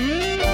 Música